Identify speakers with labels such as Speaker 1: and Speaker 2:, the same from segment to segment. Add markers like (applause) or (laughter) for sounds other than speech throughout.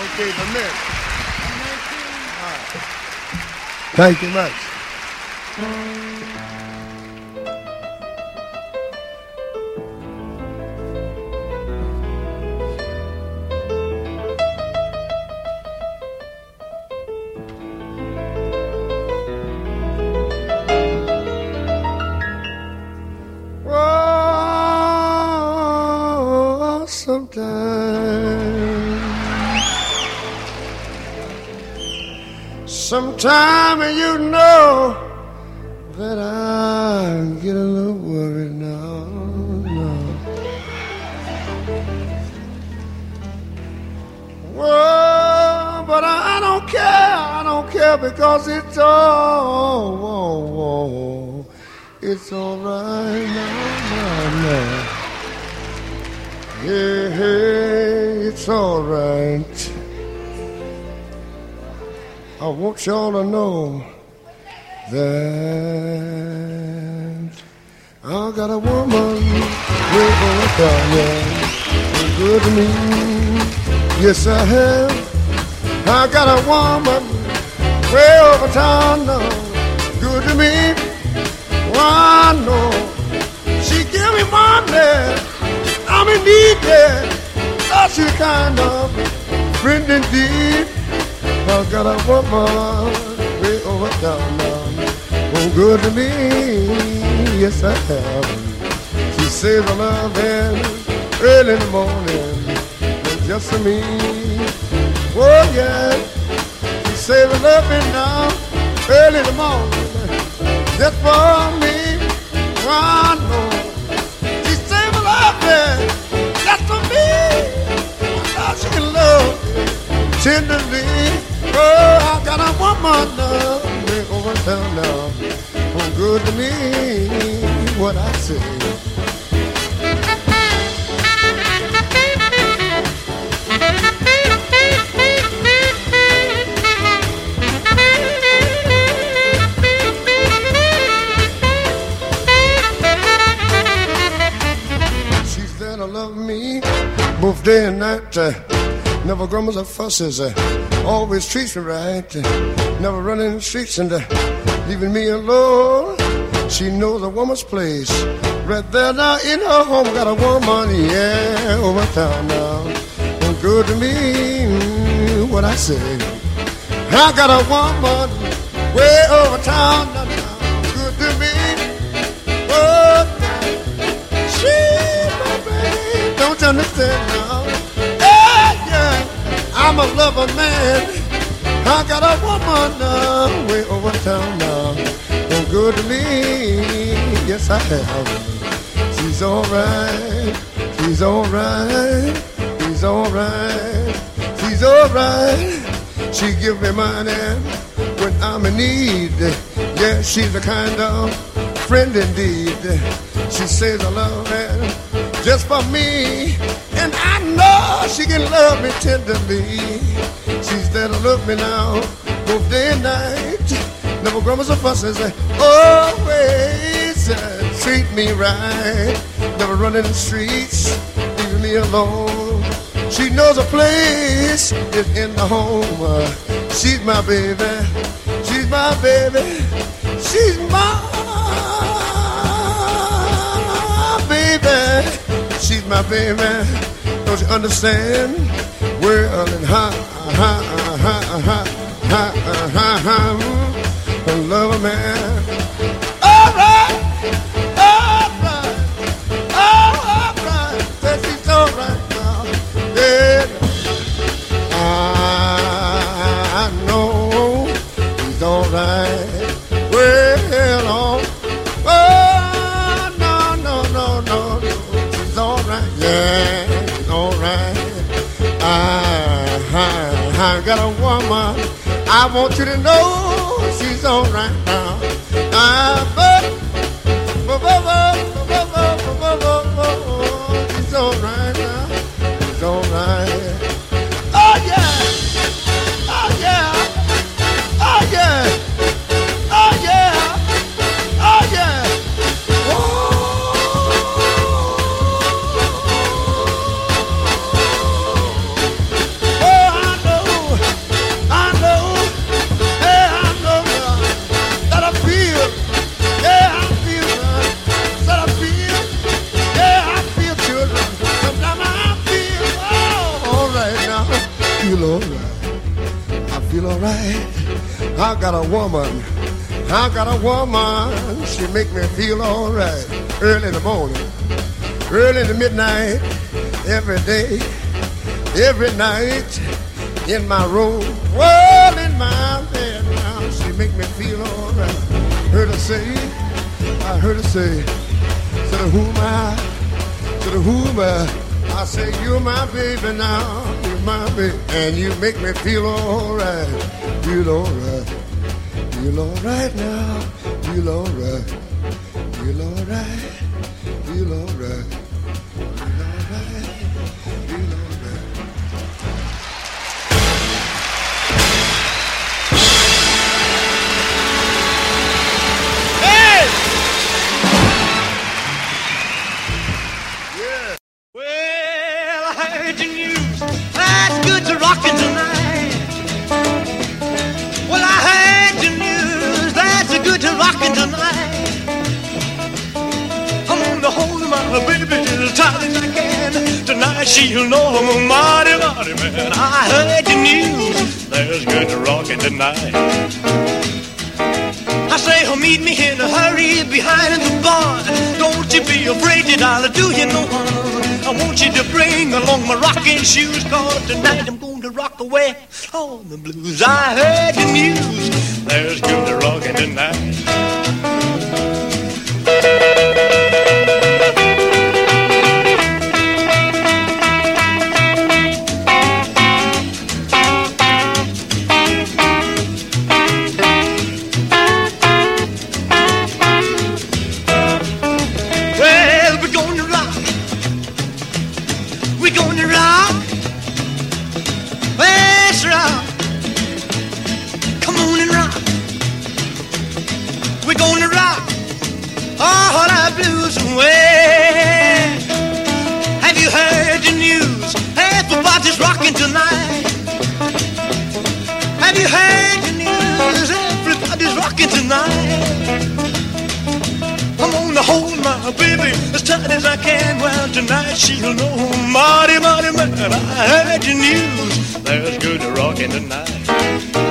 Speaker 1: Okay, the men. Thank you much. Sometime you know that I get a little worried now. No. Well, but I, I don't care. I don't care because it's all, oh, oh, it's all right want y'all to know that I got a woman over down there, good to me. Yes, I have. I got a woman way over town now, good to me. I know she give me money. I'm in need, yeah. Oh, she's kind of friend indeed. I got a woman way over now, oh good to me. Yes, I have. She says I love him early in the morning, and just for me. Oh yeah, she says I love him now early in the morning, just for me. I know she says I love just for me. Now she can love tenderly. Oh, I got a woman now, way over town now. Oh, good to me, what I say. Love both day and night. Uh, never grumbles or fusses. Uh, always treats me right. Uh, never running the streets and uh, leaving me alone. She knows a woman's place. Right there now in her home, got a woman, yeah, over town now. Oh, good to me, mm, what I say. I got a woman way over town now, good to me. Oh, my don't you understand now? I'm a lover man. I got a woman now, way over town uh, now. Oh, good to me, yes I have. She's alright, she's alright, she's alright, she's alright. She give me money when I'm in need. Yeah, she's a kind of friend indeed. She says I love her just for me. And I know she can love me tenderly. She's there to love me now, both day and night. Never grumbles or fusses, always uh, treat me right. Never running the streets, leaving me alone. She knows a place is in the home. Uh, she's my baby, she's my baby, she's my baby, she's my baby. Don't you understand? Well and ha ha ha ha ha ha ha. Love a man. I want you to know she's all woman. I got a woman. She make me feel alright. Early in the morning, early in the midnight, every day, every night, in my room, well in my bed now. She make me feel alright. Heard her say, I heard her say, to the am I? Said who am I? I say, you're my baby now, you're my baby, and you make me feel alright, feel alright, feel alright now, feel alright, feel alright, feel alright,
Speaker 2: bring along my rocking shoes, cause tonight I'm going to rock away on the blues. I heard the news, there's good Rocking tonight. Have you heard the news? Everybody's rocking tonight. I'm gonna hold my baby as tight as I can. Well, tonight she'll know, mighty, mighty man. I heard the news. There's good rocking tonight.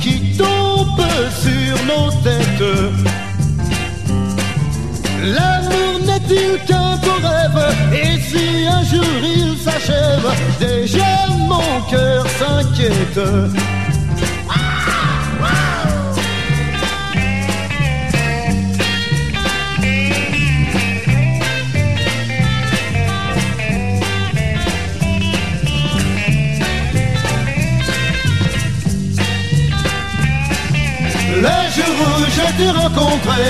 Speaker 3: Qui tombent sur nos têtes. L'amour n'est-il qu'un beau rêve Et si un jour il s'achève Déjà mon cœur s'inquiète
Speaker 2: je t'ai rencontré,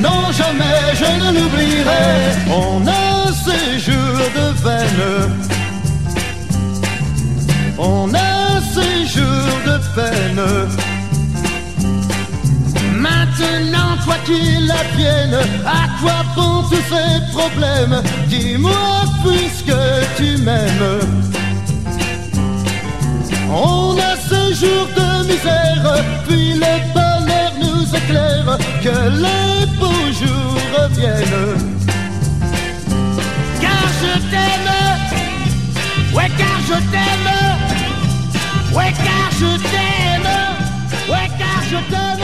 Speaker 2: non jamais je ne l'oublierai. On a ces jours de peine, on a ces jours de peine. Maintenant, toi qui la tienne, à quoi bon tous ces problèmes Dis-moi puisque tu m'aimes. On a ce jour de misère, puis le c'est que les beaux jours reviennent. Car je t'aime, ouais car je t'aime, ouais car je t'aime, ouais car je t'aime.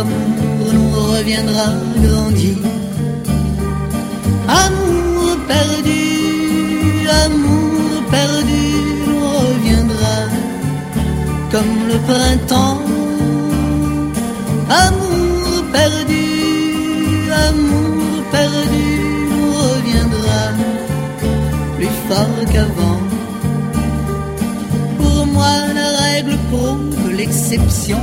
Speaker 4: amour nous reviendra grandi. Amour perdu, amour perdu nous reviendra comme le printemps. Amour perdu, amour perdu nous reviendra plus fort qu'avant. Pour moi, la règle prouve l'exception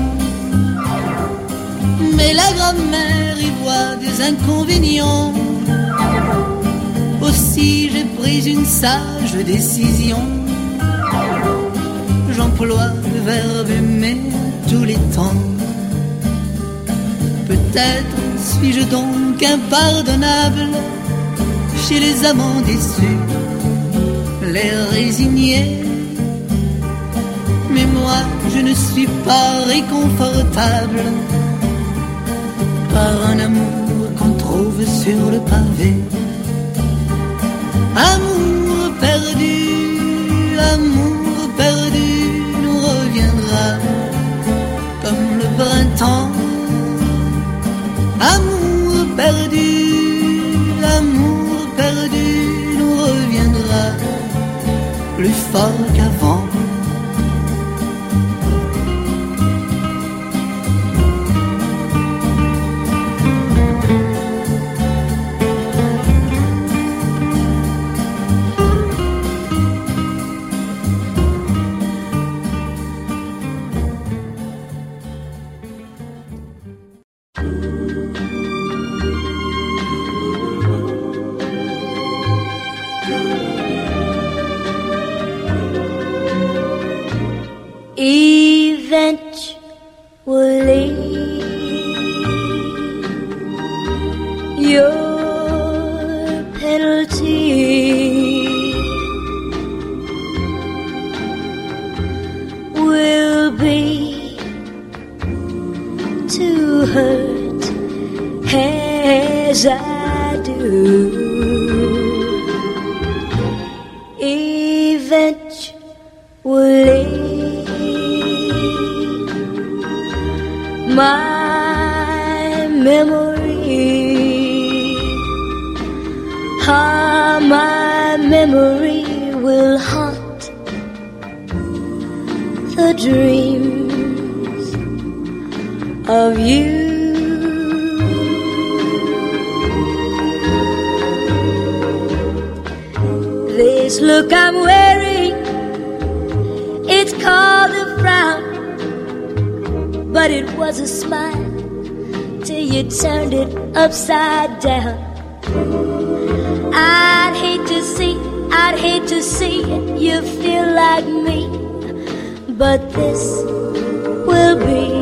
Speaker 4: mais la grand-mère y voit des inconvénients. Aussi j'ai pris une sage décision. J'emploie le verbe aimer tous les temps. Peut-être suis-je donc impardonnable chez les amants déçus, les résignés. Mais moi, je ne suis pas réconfortable par un amour qu'on trouve sur le pavé. Amour perdu, amour perdu nous reviendra comme le printemps. Amour perdu, amour perdu nous reviendra plus fort
Speaker 5: memory, ah, my memory will haunt the dreams of you. This look I'm wearing, it's called a frown, but it was a smile you turned it upside down. I'd hate to see, I'd hate to see you feel like me, but this will be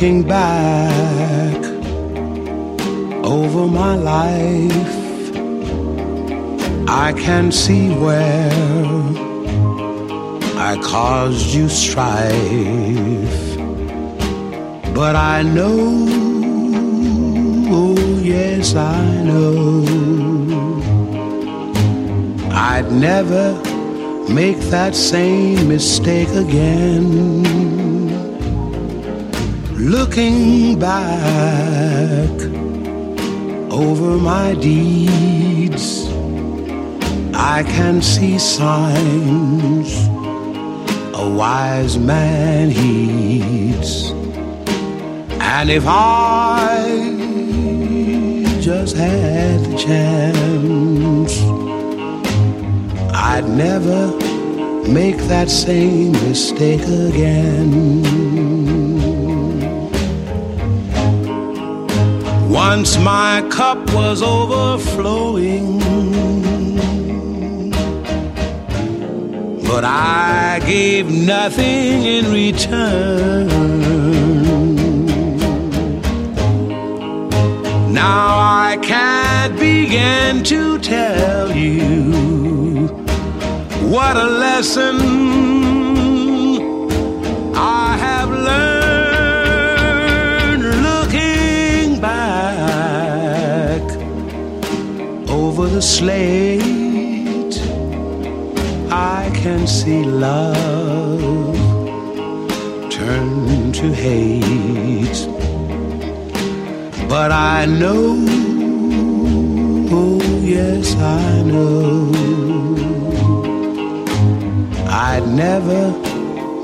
Speaker 6: Looking back over my life, I can see where I caused you strife. But I know, oh yes, I know, I'd never make that same mistake again Looking back over my deeds, I can see signs a wise man heeds. And if I just had the chance, I'd never make that same mistake again. Once my cup was overflowing, but I gave nothing in return. Now I can't begin to tell you what a lesson the slate. I can see love turn to hate. But I know, oh yes, I know, I'd never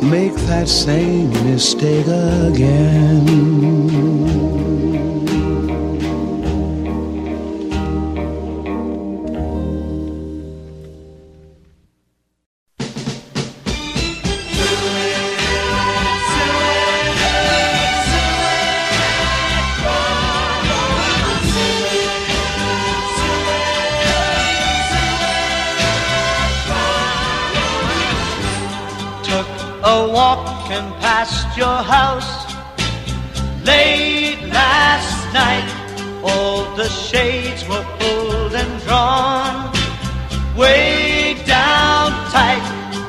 Speaker 6: make that same mistake again.
Speaker 7: House late last night. All the shades were pulled and drawn way down tight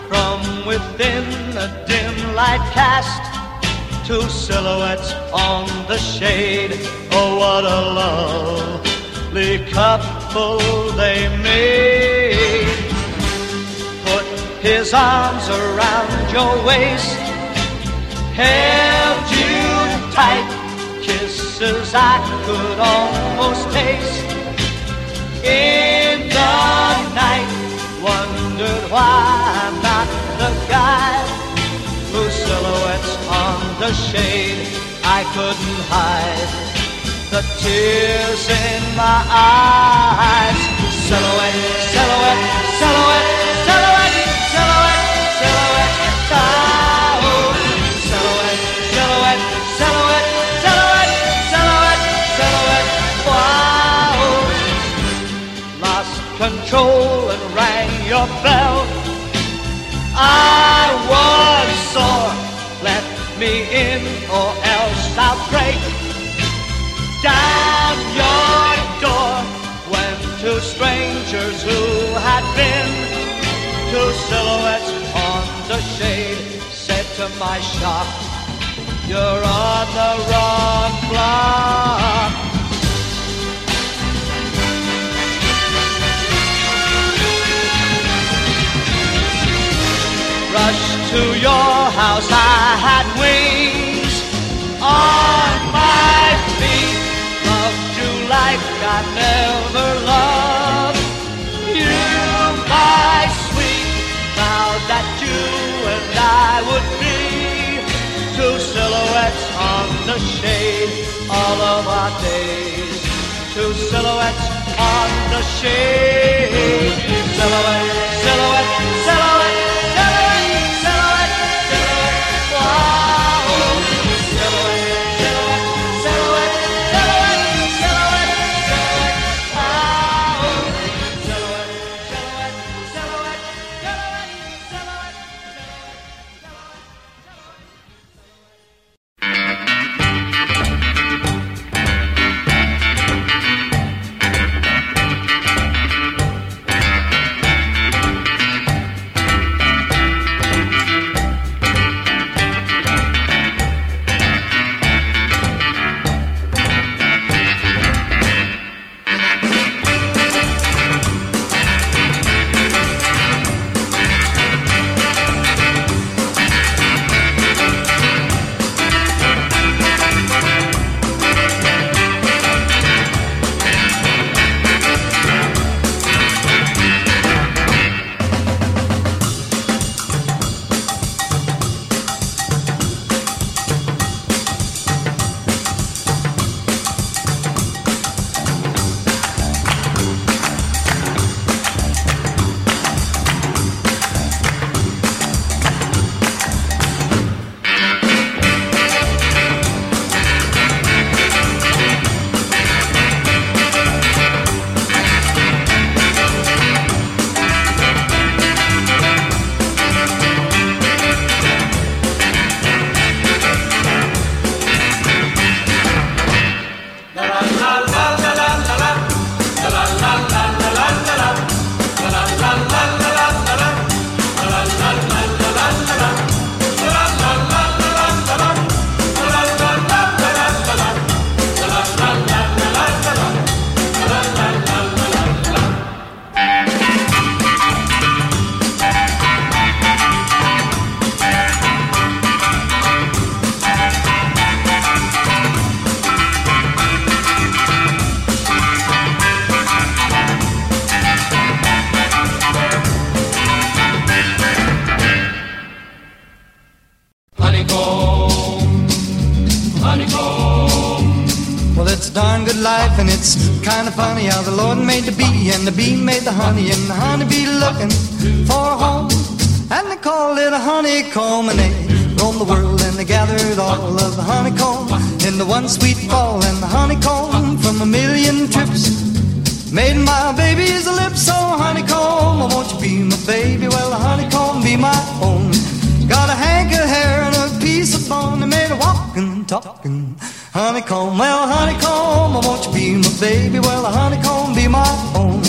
Speaker 7: from within a dim light cast two silhouettes on the shade. Oh, what a lovely couple they made put his arms around your waist, held you tight, kisses I could almost taste. In the night, wondered why I'm not the guy whose silhouettes on the shade I couldn't hide. The tears in my eyes, silhouette, silhouette, silhouette, silhouette, silhouette, silhouette, oh, control and rang your bell. I was sore. Let me in, or else I'll break down your door. When two strangers who had been two silhouettes on the shade said to my shock, "You're on the wrong block." To your house, I had wings on my feet. Loved you like I never loved you, my sweet. Vowed that you and I would be two silhouettes on the shade all of our days. Two silhouettes on the shade. Silhouette, silhouette, silhouette, honeycomb. Well, honeycomb, won't you be my baby? Well, the honeycomb be my own.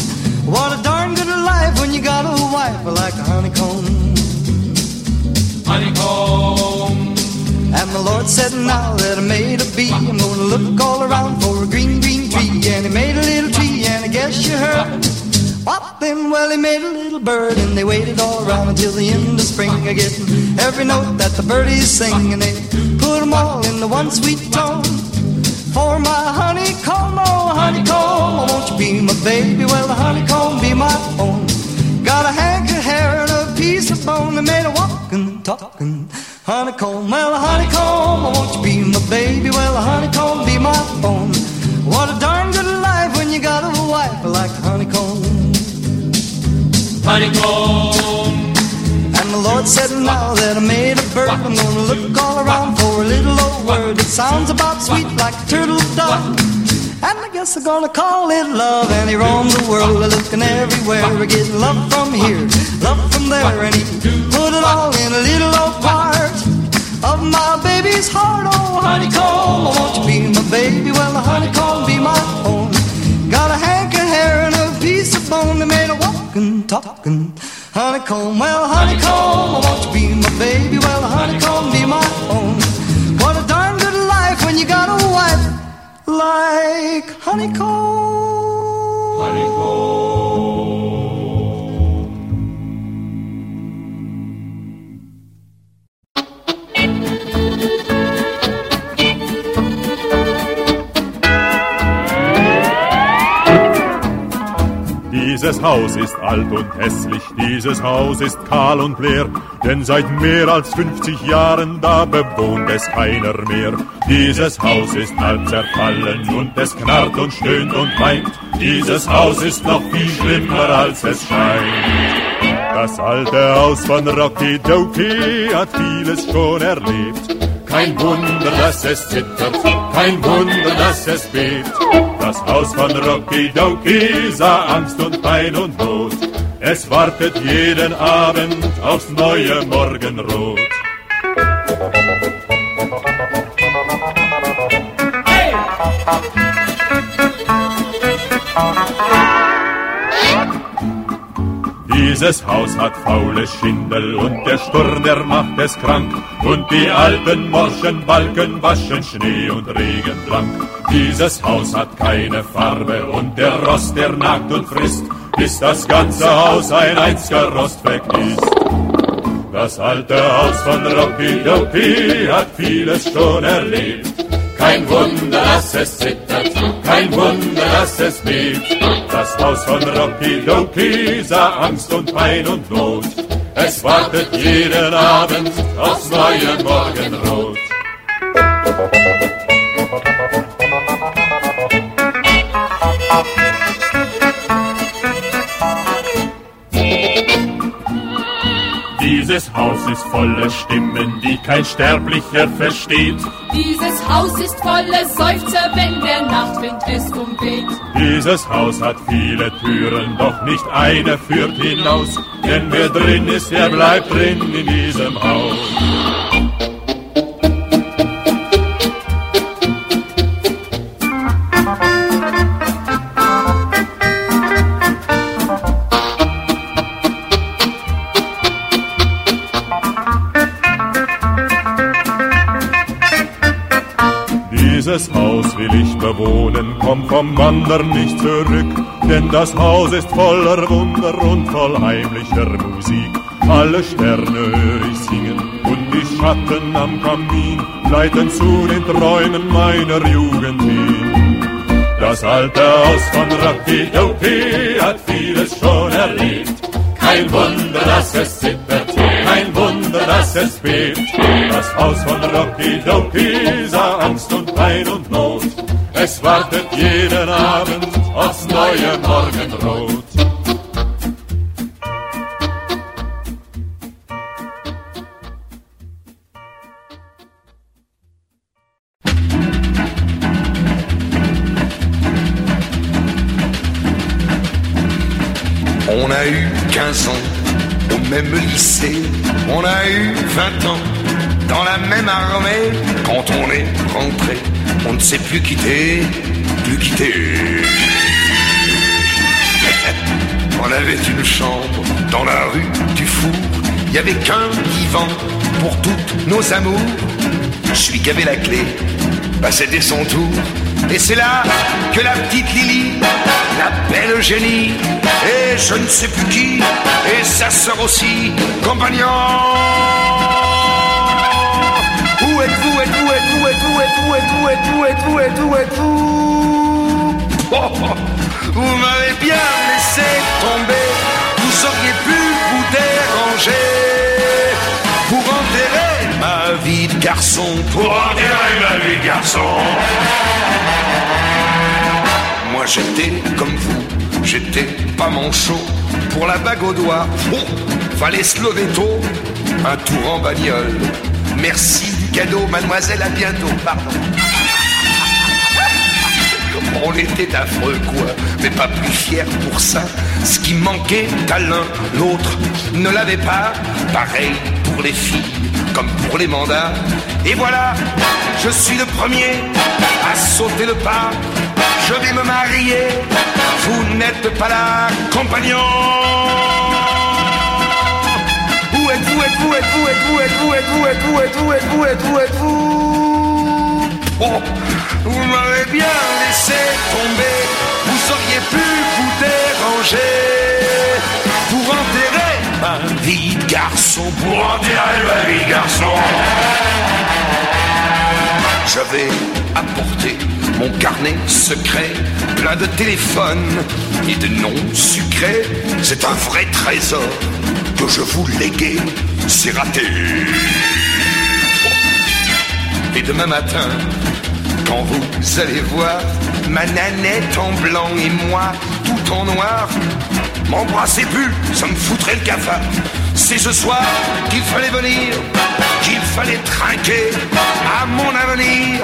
Speaker 7: What a darn good life when you got a wife like a honeycomb.
Speaker 8: Honeycomb.
Speaker 7: And the Lord said, now that I made a bee, I'm gonna look all around for a green, green tree. And he made a little tree, and I guess you heard. Then, well, he made a little bird, and they waited all around until the end of spring. Get every note that the birdies sing, and they put 'em all into one sweet tone. For my honeycomb, oh honeycomb, oh, won't you be my baby? Well, the honeycomb be my own. Got a hank of hair and a piece of bone that made a walking, talking honeycomb. Well, a honeycomb, oh, won't you be my baby? Well, a honeycomb be my own. What a darn good life when you got a wife like honeycomb.
Speaker 8: Honeycomb.
Speaker 7: And the Lord said, now that I made a bird, I'm gonna look all around for a little old word that sounds about sweet like turtle dove. And I guess I'm gonna call it love. And he roamed the world, looking everywhere, getting love from here, love from there, and he put it all in a little old part of my baby's heart. Oh, honeycomb, won't you be my baby? Well, the honeycomb be my own. Got a hank of hair and a piece of bone that made a walking, talking honeycomb. Well, honeycomb, won't you to be my baby? Well, honeycomb be my own. What a darn good life when you got a wife like honeycomb. honeycomb.
Speaker 9: Dieses Haus ist alt und hässlich, dieses Haus ist kahl und leer, denn seit mehr als 50 Jahren da bewohnt es keiner mehr. Dieses Haus ist halb zerfallen und es knarrt und stöhnt und weint. Dieses Haus ist noch viel schlimmer als es scheint. Das alte Haus von Rocky Dokie hat vieles schon erlebt. Kein Wunder, dass es zittert, kein Wunder, dass es bebt. Das Haus von Rocky Dokie sah Angst und Pein und Not. Es wartet jeden Abend aufs neue Morgenrot. Dieses Haus hat faule Schindel und der Sturm, der macht es krank. Und die alten morschen Balken waschen Schnee und Regen blank. Dieses Haus hat keine Farbe und der Rost, der nagt und frisst, bis das ganze Haus ein einziger Rostfleck ist. Das alte Haus von Rocky Dokie hat vieles schon erlebt. Kein Wunder, dass es zittert, kein Wunder, dass es bebt. Das Haus von Rocky Dokie sah Angst und Pein und Not. Es wartet jeden Abend aufs neue Morgenrot. Dieses Haus ist voller Stimmen, die kein Sterblicher versteht.
Speaker 10: Dieses Haus ist voller Seufzer, wenn der Nachtwind es umweht.
Speaker 9: Dieses Haus hat viele Türen, doch nicht eine führt hinaus. Denn wer drin ist, der bleibt drin in diesem Haus. Bewohnen, komm vom Wandern nicht zurück, denn das Haus ist voller Wunder und voll heimlicher Musik. Alle Sterne höre ich singen und die Schatten am Kamin leiten zu den Träumen meiner Jugend hin. Das alte Haus von Dokie hat vieles schon erlebt. Kein Wunder, dass es zittert, kein Wunder, dass es bebt. Das Haus von Rocky Dokie sah Angst und Pein und Not. Es wartet jeden Abend aufs neue Morgenrot.
Speaker 11: On a eu 15 ans au même lycée, on a eu 20 ans dans la même armée. Quand on est rentré, on ne s'est plus quitté, plus quitté. (laughs) On avait une chambre dans la rue du Four, il y avait qu'un divan pour toutes nos amours. Celui qui avait la clé, bah c'était son tour. Et c'est là que la petite Lily, la belle Eugénie, et je ne sais plus qui, et sa sœur aussi, compagnon et tout, et tout, et tout, et tout, et tout, et tout, et tout. (laughs) Vous m'avez bien laissé tomber, vous auriez pu vous déranger pour enterrer ma vie de garçon, pour enterrer ma vie de garçon. Moi j'étais comme vous, j'étais pas manchot pour la bague au doigt. Oh, fallait se lever tôt, un tour en bagnole. Merci cadeau, mademoiselle, à bientôt, pardon. On était affreux, quoi, mais pas plus fiers pour ça. Ce qui manquait à l'un, l'autre ne l'avait pas. Pareil pour les filles, comme pour les mandats. Et voilà, je suis le premier à sauter le pas. Je vais me marier, vous n'êtes pas là, compagnon. Êtes-vous, êtes-vous, êtes-vous, êtes-vous, êtes-vous, êtes-vous, êtes-vous, êtes-vous, êtes-vous, êtes-vous, êtes-vous Oh, vous m'avez bien laissé tomber, vous auriez pu vous déranger pour enterrer ma vie garçon, pour enterrer ma vie garçon. J'avais apporté mon carnet secret, plein de téléphones et de noms sucrés. C'est un vrai trésor que je vous léguais, c'est raté. Et demain matin, quand vous allez voir ma nanette en blanc et moi tout en noir, m'embrassez plus, ça me foutrait le cafard. C'est ce soir qu'il fallait venir, qu'il fallait trinquer à mon avenir,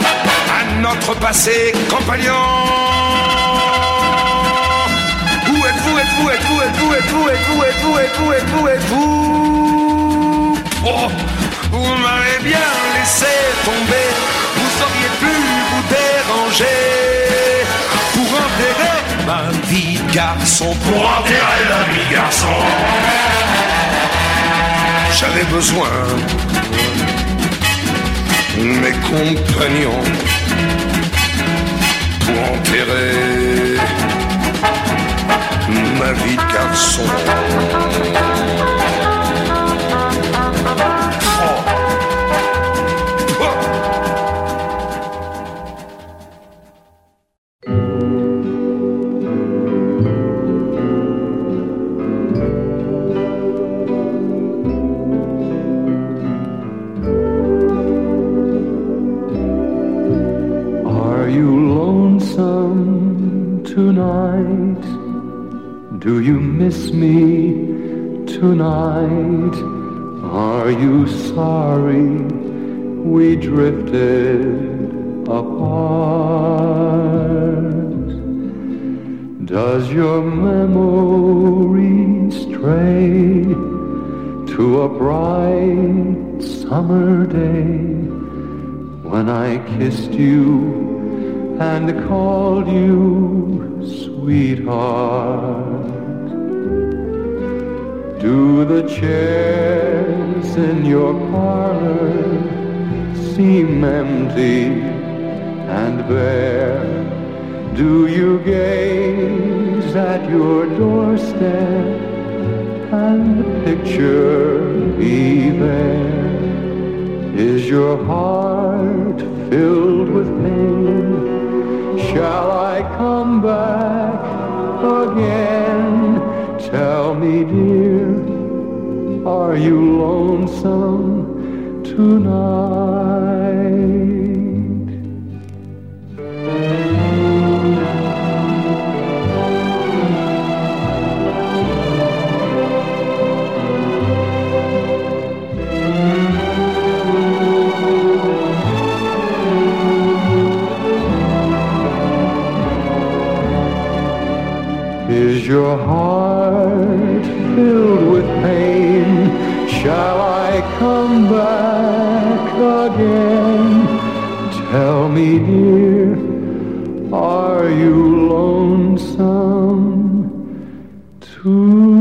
Speaker 11: à notre passé compagnon. Où êtes-vous, êtes-vous, êtes-vous, êtes-vous, êtes-vous, êtes-vous, êtes-vous, êtes-vous, Oh, vous m'avez bien laissé tomber, vous auriez pu vous déranger. Pour enterrer ma vie garçon, pour enterrer ma vie garçon. J'avais besoin de mes compagnons pour enterrer ma vie garçon.
Speaker 12: Do you miss me tonight? Are you sorry we drifted apart? Does your memory stray to a bright summer day when I kissed you and called you sweetheart? Do the chairs in your parlor seem empty and bare? Do you gaze at your doorstep and picture me there? Is your heart filled with pain? Shall I come back again? Tell me, dear, are you lonesome tonight? Shall I come back again? Tell me, dear, are you lonesome
Speaker 13: too?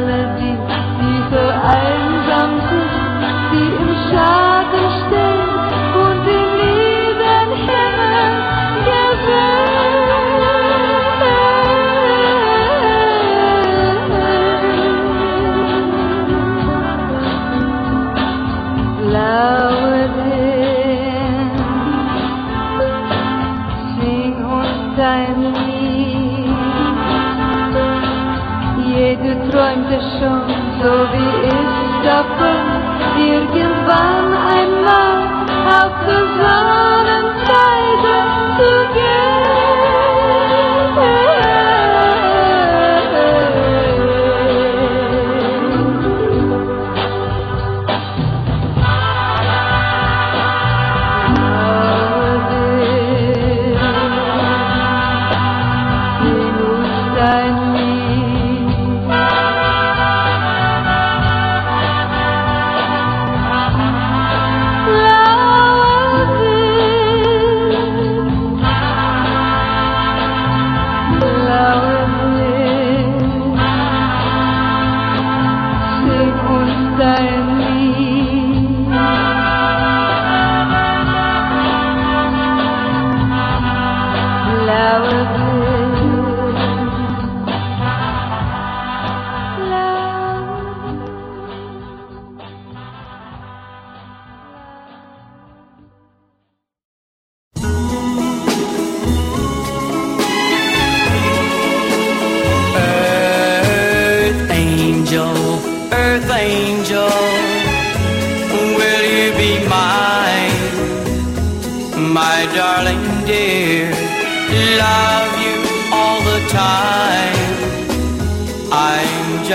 Speaker 13: alle die, die für einsam sind, die im
Speaker 14: Schatten. So
Speaker 15: of the Istanbul.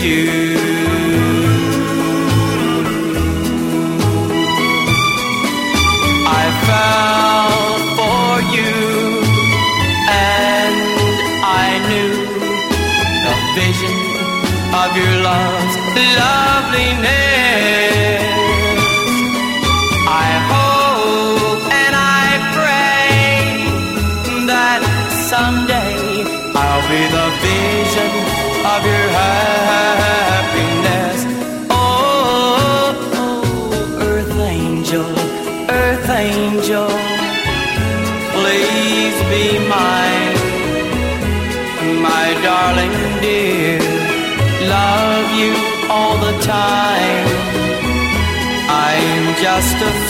Speaker 15: you just a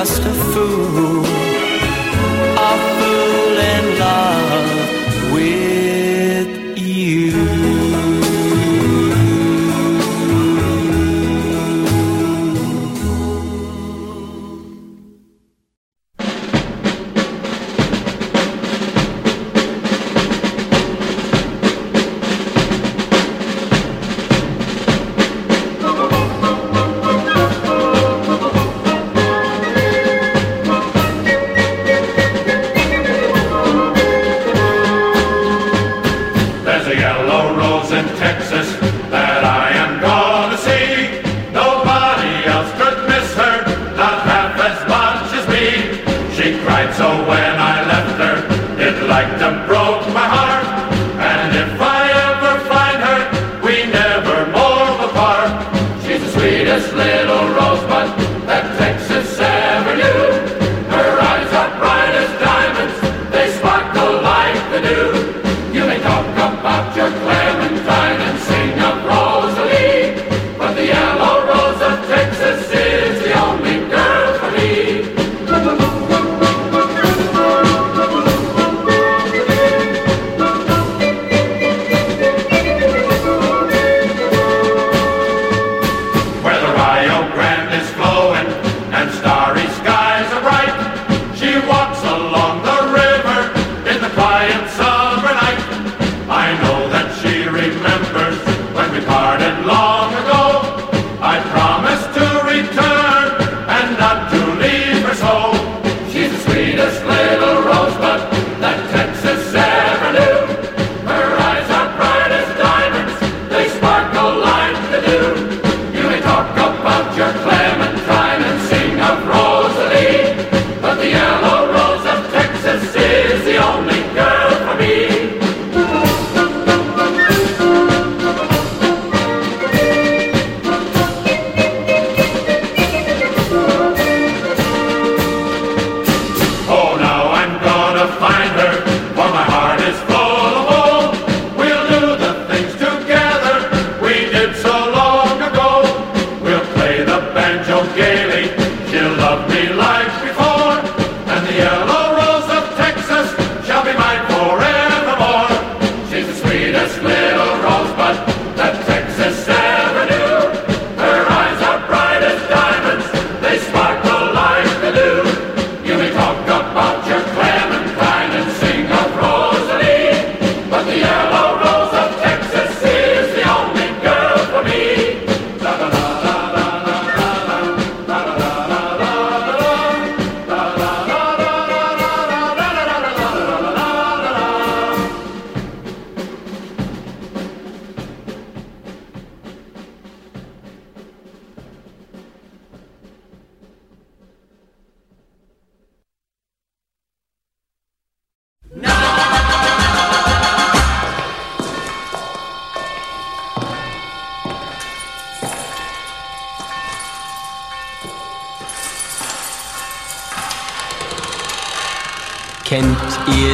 Speaker 15: just a fool.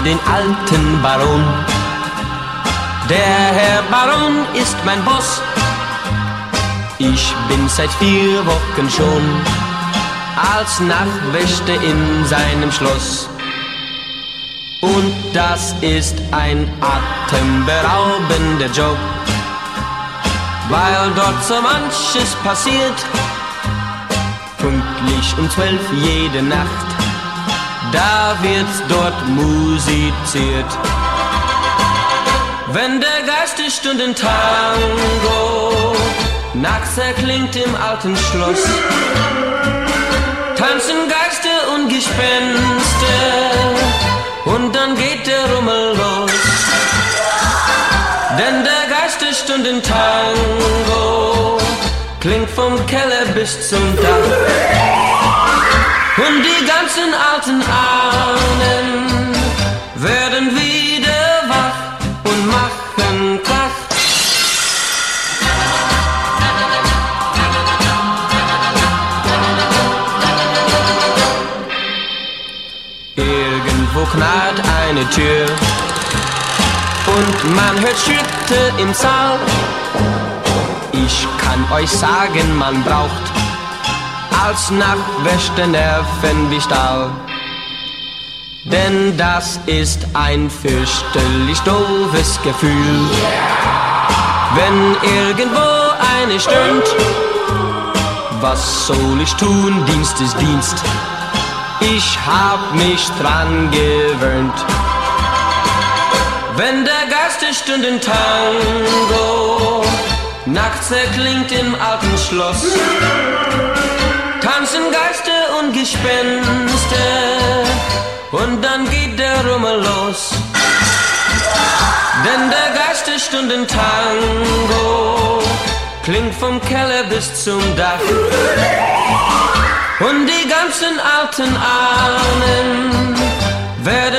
Speaker 16: Den alten Baron? Der Herr Baron ist mein Boss. Ich bin seit vier Wochen schon als Nachtwächter in seinem Schloss. Und das ist ein atemberaubender Job, weil dort so manches passiert. Pünktlich um zwölf jede Nacht da wird dort musiziert. Wenn der Geisterstunden-Tango nachts erklingt im alten Schloss, tanzen Geister und Gespenster und dann geht der Rummel los. Denn der Geisterstunden-Tango klingt vom Keller bis zum Dach. Und die ganzen alten Ahnen werden wieder wach und machen Krach. Irgendwo knarrt eine Tür und man hört Schritte im Saal. Ich kann euch sagen, man braucht als Nachtwächter Nerven wie Stahl. Denn das ist ein fürchterlich doofes Gefühl. Wenn irgendwo eine stöhnt, was soll ich tun? Dienst ist Dienst. Ich hab mich dran gewöhnt. Wenn der Geisterstunden-Tango nachts erklingt im alten Schloss, tanzen Geister und Gespenster und dann geht der Rummel los. Denn der Geisterstunden-Tango klingt vom Keller bis zum Dach. Und die ganzen alten Ahnen werden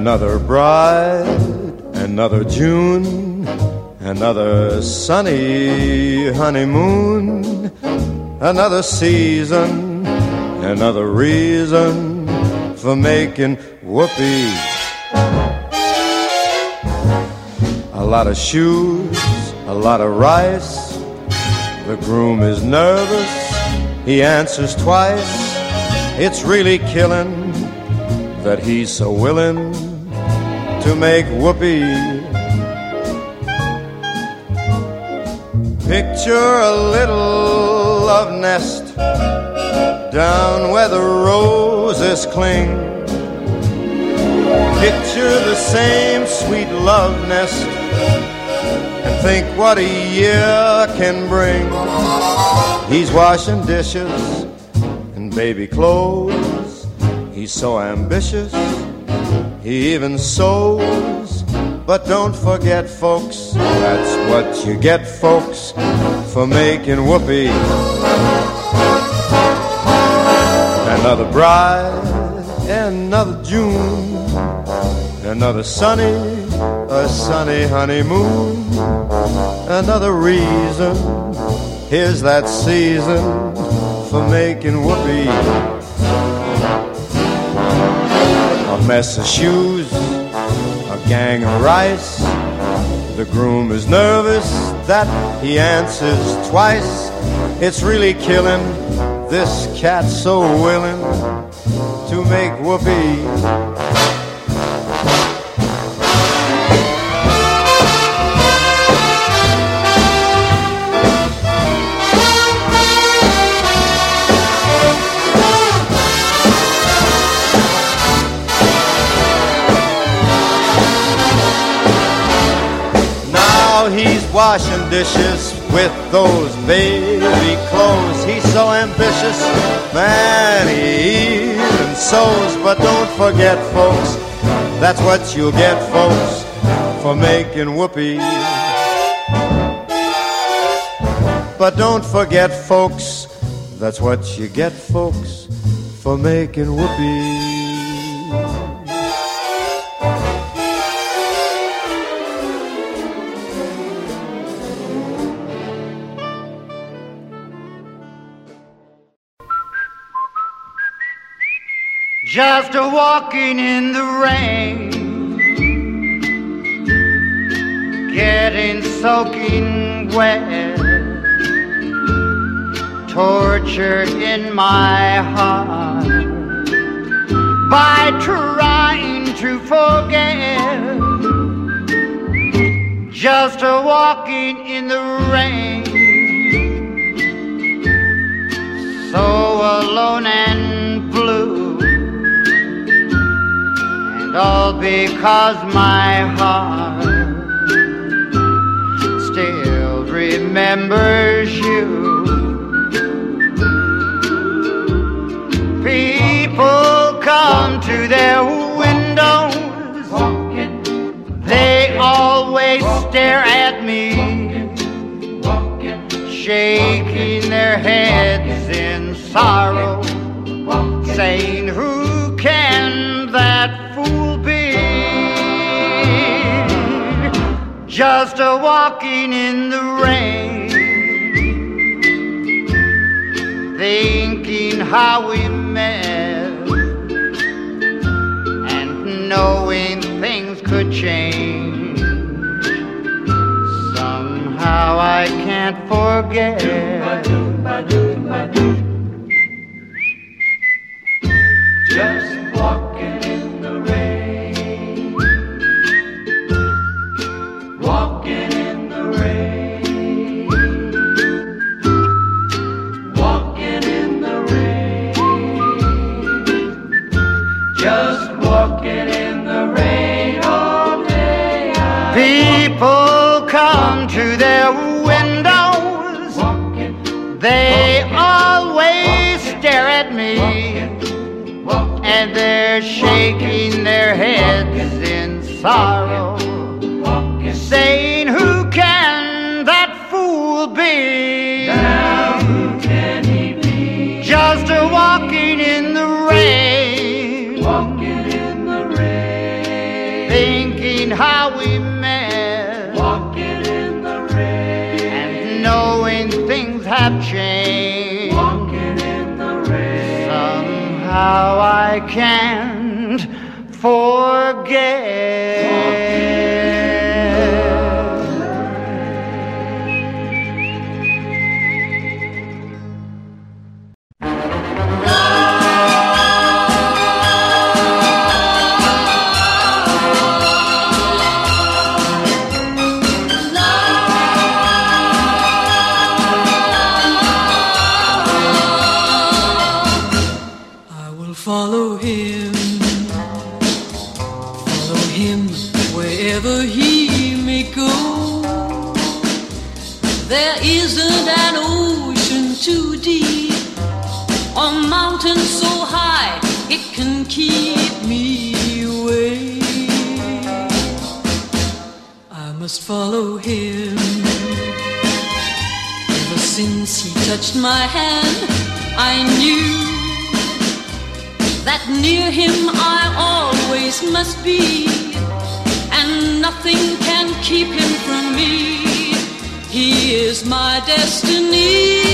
Speaker 17: Another bride, another June, another sunny honeymoon, another season, another reason for making whoopee. A lot of shoes, a lot of rice. The groom is nervous, he answers twice. It's really killing that he's so willing to make whoopee. Picture a little love nest down where the roses cling. Picture the same sweet love nest and think what a year can bring. He's washing dishes and baby clothes. He's so ambitious, he even sews. But don't forget, folks, that's what you get, folks, for making whoopee. Another bride, another June, another sunny, a sunny honeymoon, another reason. Here's that season for making whoopee. A mess of shoes, a gang of rice. The groom is nervous that he answers twice. It's really killing this cat so willing to make whoopee. Washing dishes with those baby clothes. He's so ambitious, man, he even sews. But don't forget, folks, that's what you'll get, folks, for making whoopee. But don't forget, folks, that's what you get, folks, for making whoopee.
Speaker 18: Just a walking in the rain, getting soaking wet, tortured in my heart by trying to forget. Just a walking in the rain, so alone and all because my heart still remembers you. People come to their windows, they always stare at me, shaking their heads in sorrow, saying, Who can that Just a walking in the rain, thinking how we met, and knowing things could change. Somehow I can't forget.
Speaker 8: Just
Speaker 18: sorrow, saying, Who can that fool be?
Speaker 13: touched my hand, I knew that near him I always must be, and nothing can keep him from me. He is my destiny.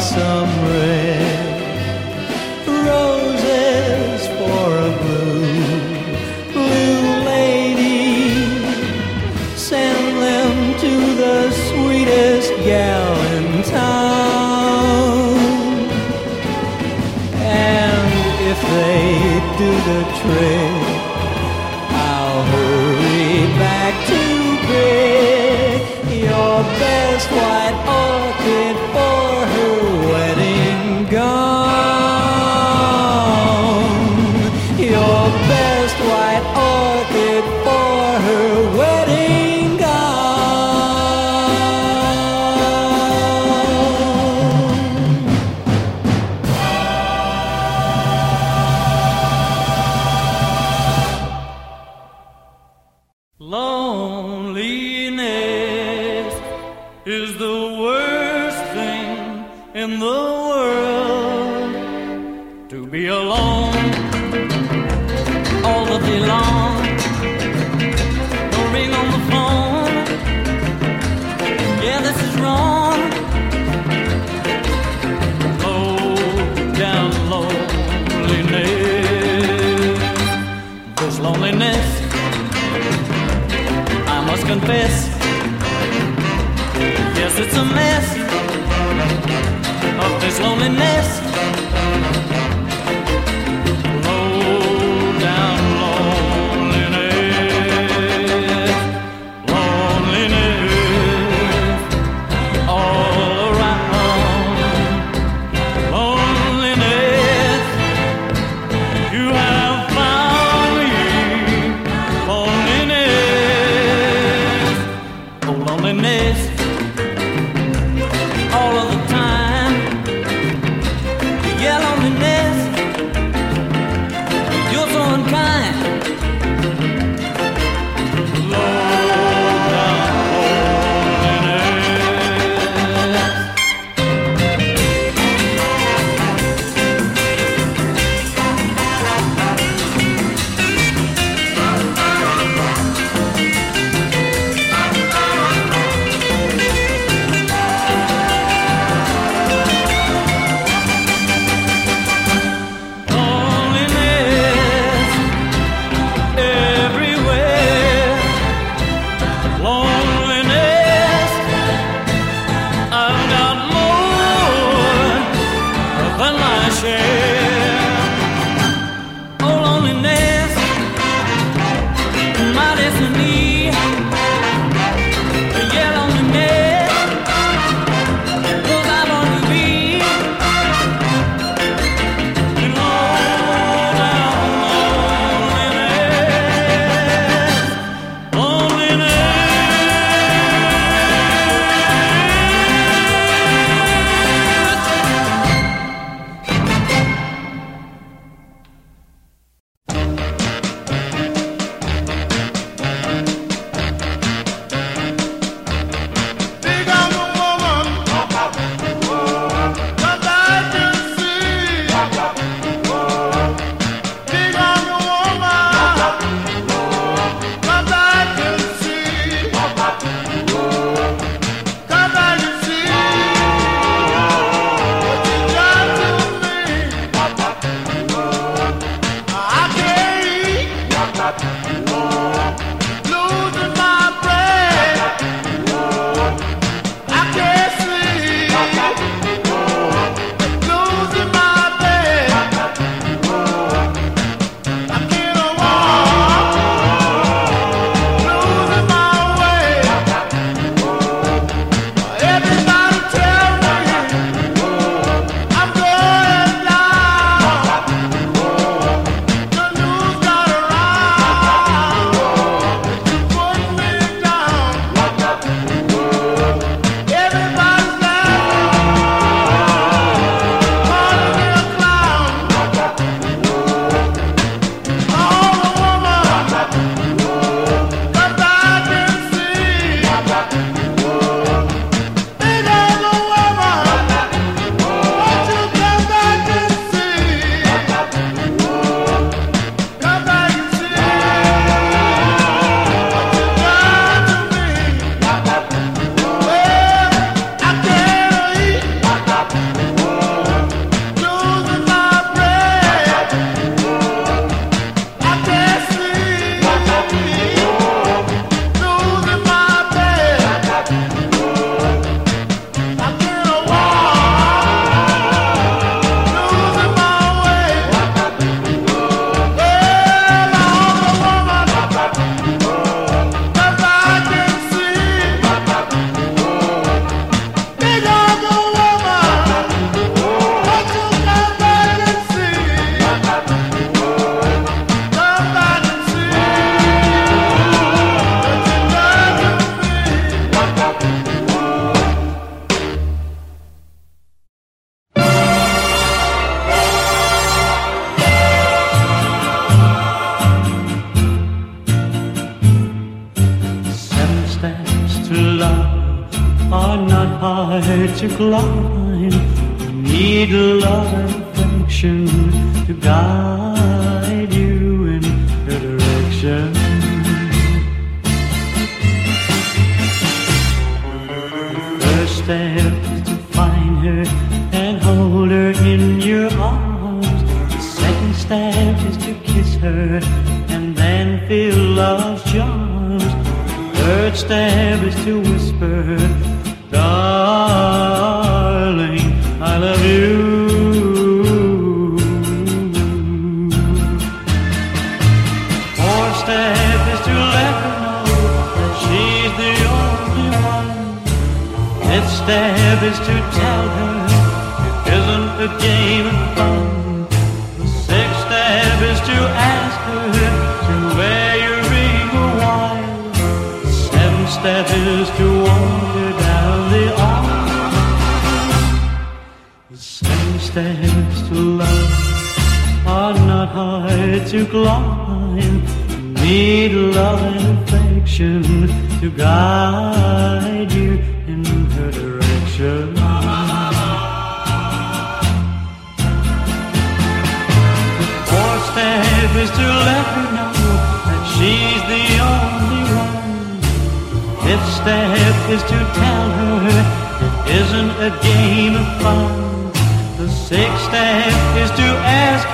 Speaker 19: Some red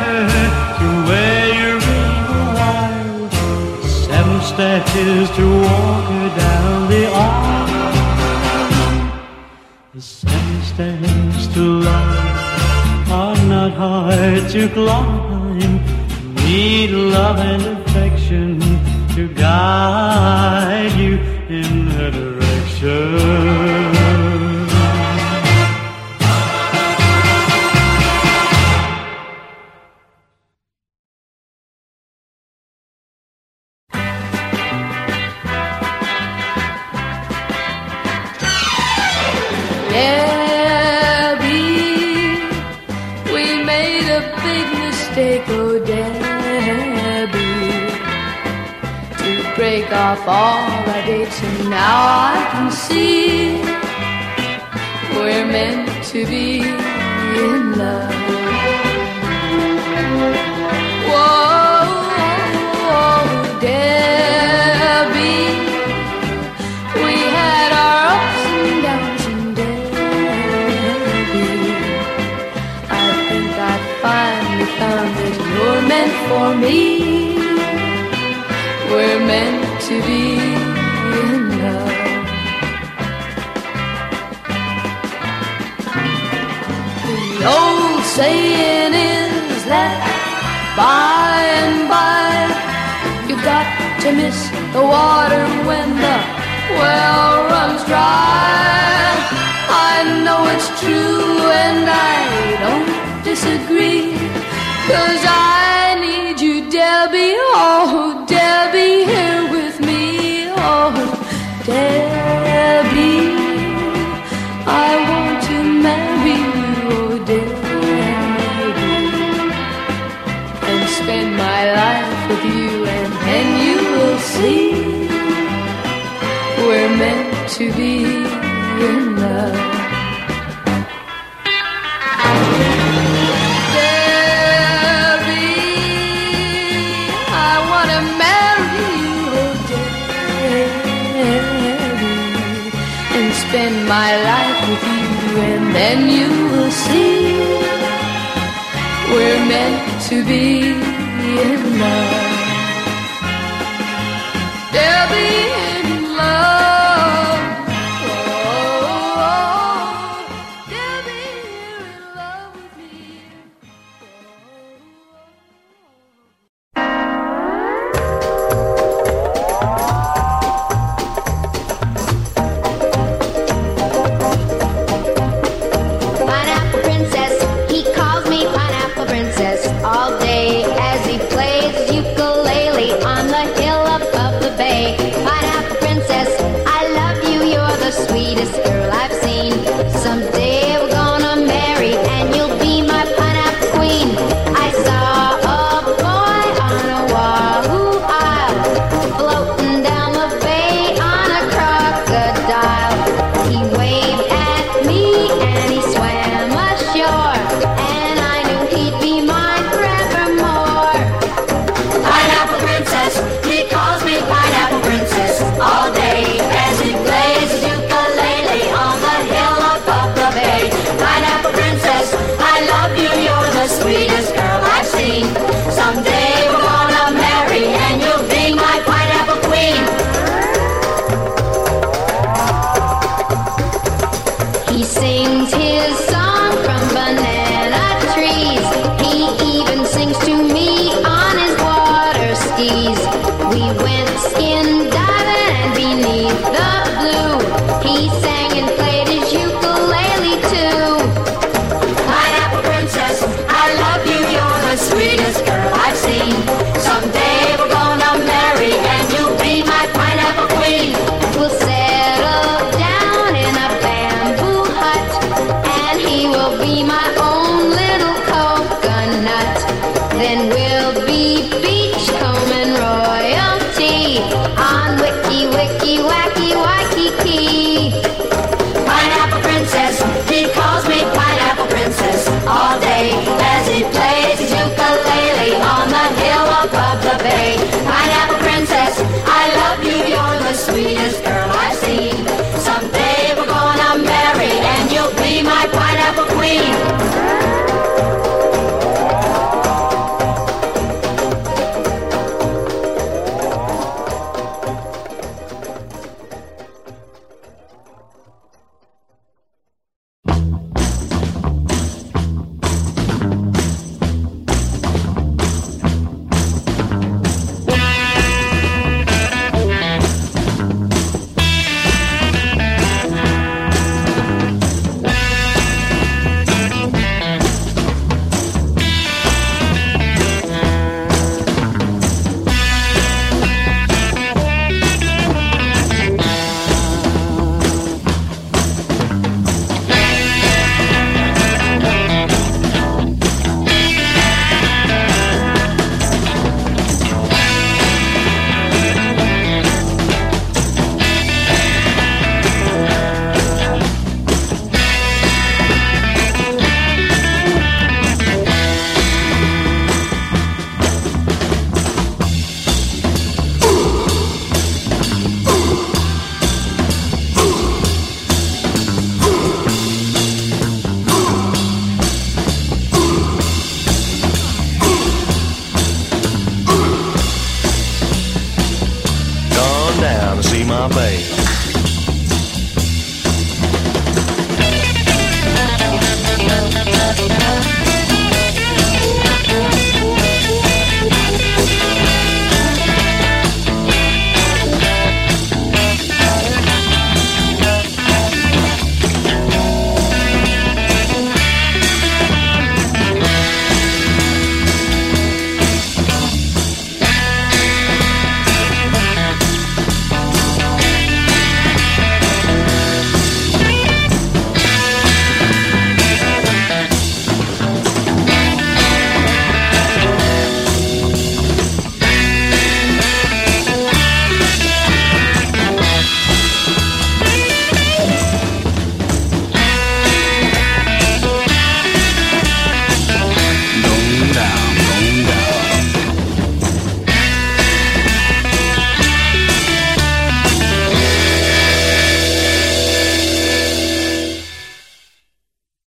Speaker 19: her to wear your while. The seventh is to walk her down the aisle. The seven steps to love are not hard to climb. Need love and affection to guide you in her direction.
Speaker 20: Our dates, and now I can see we're meant to be in love. Whoa, Debbie, we had our ups and downs, and Debbie, I think I finally found that you're meant for me. We're meant to be in love. The old saying is that by and by you've got to miss the water when the well runs dry. I know it's true and I don't disagree. Cause I need you, Debbie. Oh, Debbie, here. Oh, Debbie. I want to marry you, oh, Debbie. And spend my life with you, and then you will see we're meant to be in love. My life with you, and then you will see we're meant to be in love. Debbie in